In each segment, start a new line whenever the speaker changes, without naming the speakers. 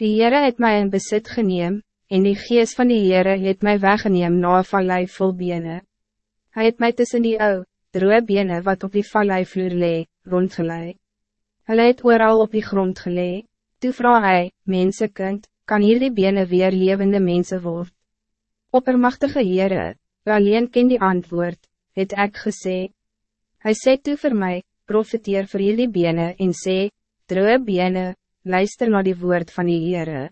Die Heere het mij in besit geneem, en die geest van die Heere het mij weggeneem na een vallei vol bene. Hij het mij tussen die ou, droe bene wat op die vallei vloer lee, rondgelei. Hulle het ooral op die grond gelee. Toe vraag hy, mensekind, kan hier die bene weer levende mensen word? Oppermachtige Heere, alleen ken die antwoord, het ek gesê. Hij sê toe vir my, profiteer vir jullie bene en sê, droe bene, luister naar die woord van die Heere.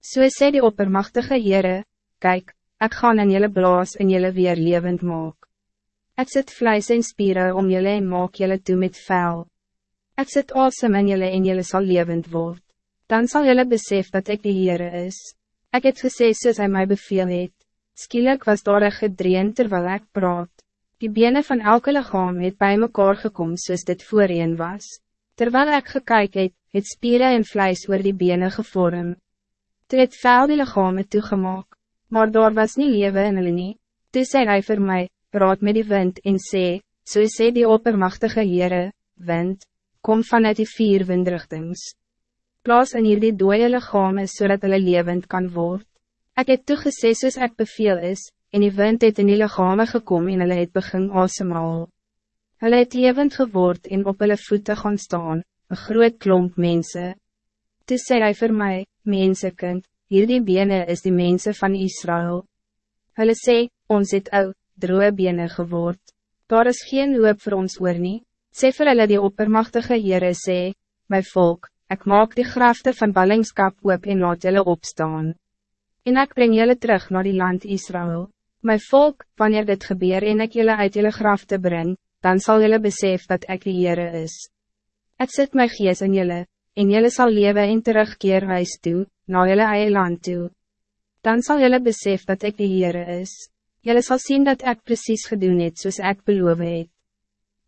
So sê die oppermachtige Heere, kijk, ik ga in jullie blaas en jullie weer levend maak. Ik zet vlees en spieren om jullie en maak jullie toe met vuil. Ik zet asem in jullie en jullie zal levend worden. Dan zal jullie besef dat ik de Heere is. Ik het gesê soos hy my beveel het. Skielik was daar een gedreen terwijl ik praat. Die benen van elke lichaam het bij mekaar gekom soos dit voorheen was. Terwijl ik gekyk het, het spieren en vlees oor die benen gevorm. Toe het vuil die lichaam toegemaak, maar daar was niet leven in hulle nie. Toe sê hy vir my, praat met die wind en sê, so sê die oppermachtige Heere, wind, kom vanuit die vier windrichtings. Plaas in hierdie dooie lichame zodat hulle levend kan worden. Ik het toegesê soos ek beveel is, en die wind het in die lichame gekom en hulle het begin asemhaal. Hulle het levend geword en op hulle voete gaan staan, een groot klomp mensen. Toe sê hy vir my, mensekind, hierdie bene is die mensen van Israël. Hulle sê, ons het ou, droe bene geword. Daar is geen hoop voor ons oor nie. Sê vir hulle die oppermachtige Heere sê, my volk, ik maak die grafte van ballingskap oop en laat julle opstaan. En ik breng jullie terug naar die land Israël. My volk, wanneer dit gebeur en ik jullie uit jullie grafte breng, dan zal jullie besef dat ik die Heere is. Ik zet my gees in jullie, en jullie zal leven en terugkeer huis toe, na jullie eie land toe. Dan zal jullie besef dat ik de Heere is. Jullie zal zien dat ik precies gedoen het soos ik beloof het.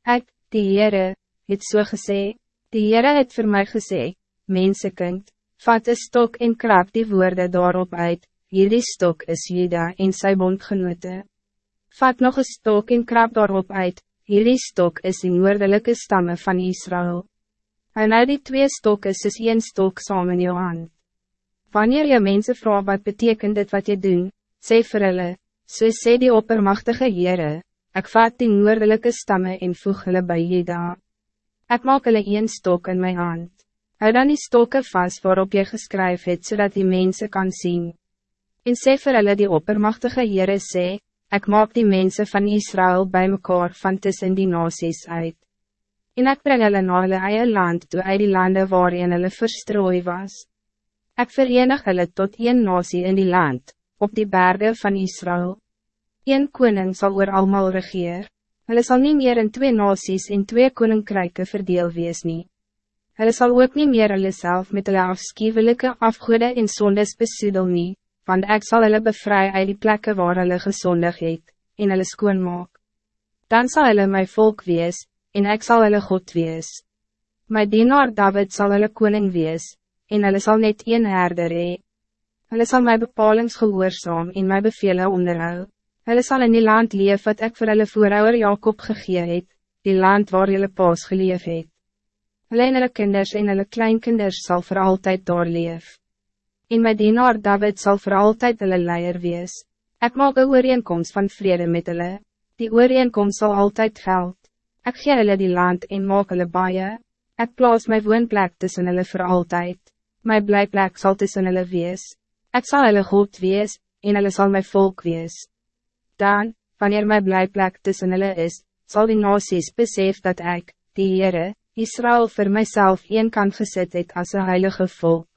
Ek, die Heere, het so gesê, die Heere het voor mij gesê, mensekind, vat een stok en krap die woorden daarop uit, hierdie stok is Juda en sy bondgenote. Vat nog een stok en krap daarop uit, hierdie stok is die noordelike stammen van Israël. En nou die twee stokken is een stok saam in jou hand. Wanneer je mensen vraagt wat betekent dit wat je doen, sê vir hulle, so sê die oppermachtige Heere, ek vat die noordelike stammen en voeg hulle by Jeda. Ek maak hulle een stok in mijn hand. Hou dan die stokken vast waarop je geskryf het, zodat die mensen kan zien. En sê vir hulle die oppermachtige Heere sê, ek maak die mensen van Israël bij mekaar van tussen die nasies uit en ek breng hulle na hulle eie land toe uit die lande waarin hulle verstrooi was. Ik verenig hulle tot een nasie in die land, op die bergen van Israël. Een koning zal oor almal regeer. Hulle sal nie meer in twee nasies en twee koninkryke verdeel wees nie. Hulle sal ook nie meer hulle self met hulle afskiewelike afgoede en sondes besoedel nie, want ek sal hulle bevry uit die plekken waar hulle gesondig het, en hulle skoon maak. Dan zal hulle my volk wees, en ik zal hulle God wees. My dienaar David zal hulle koning wees, en hulle sal net een herder hee. Hulle sal my bepalings gehoorzaam en my bevele onderhou. Hulle sal in die land leef wat ek vir hulle voorouder Jacob gegee het, die land waar hulle paas geleef het. Hulle en hulle kinders en hulle kleinkinders sal voor altijd daar leef. En my dienaar David zal voor altijd hulle leier wees. Ek maak een ooreenkomst van vrede met hulle. Die ooreenkomst zal altijd geld. Ik gee hulle die land en maak hulle baie. Ek plaas my woonplek tussen hulle voor altijd. My blijplek zal tussen hulle wees. Ek sal hulle God wees, en hulle sal my volk wees. Dan, wanneer my blijplek tussen hulle is, zal die nasies besef dat ik, die Heere, Israël voor mijzelf een kan gezet het als een heilige volk.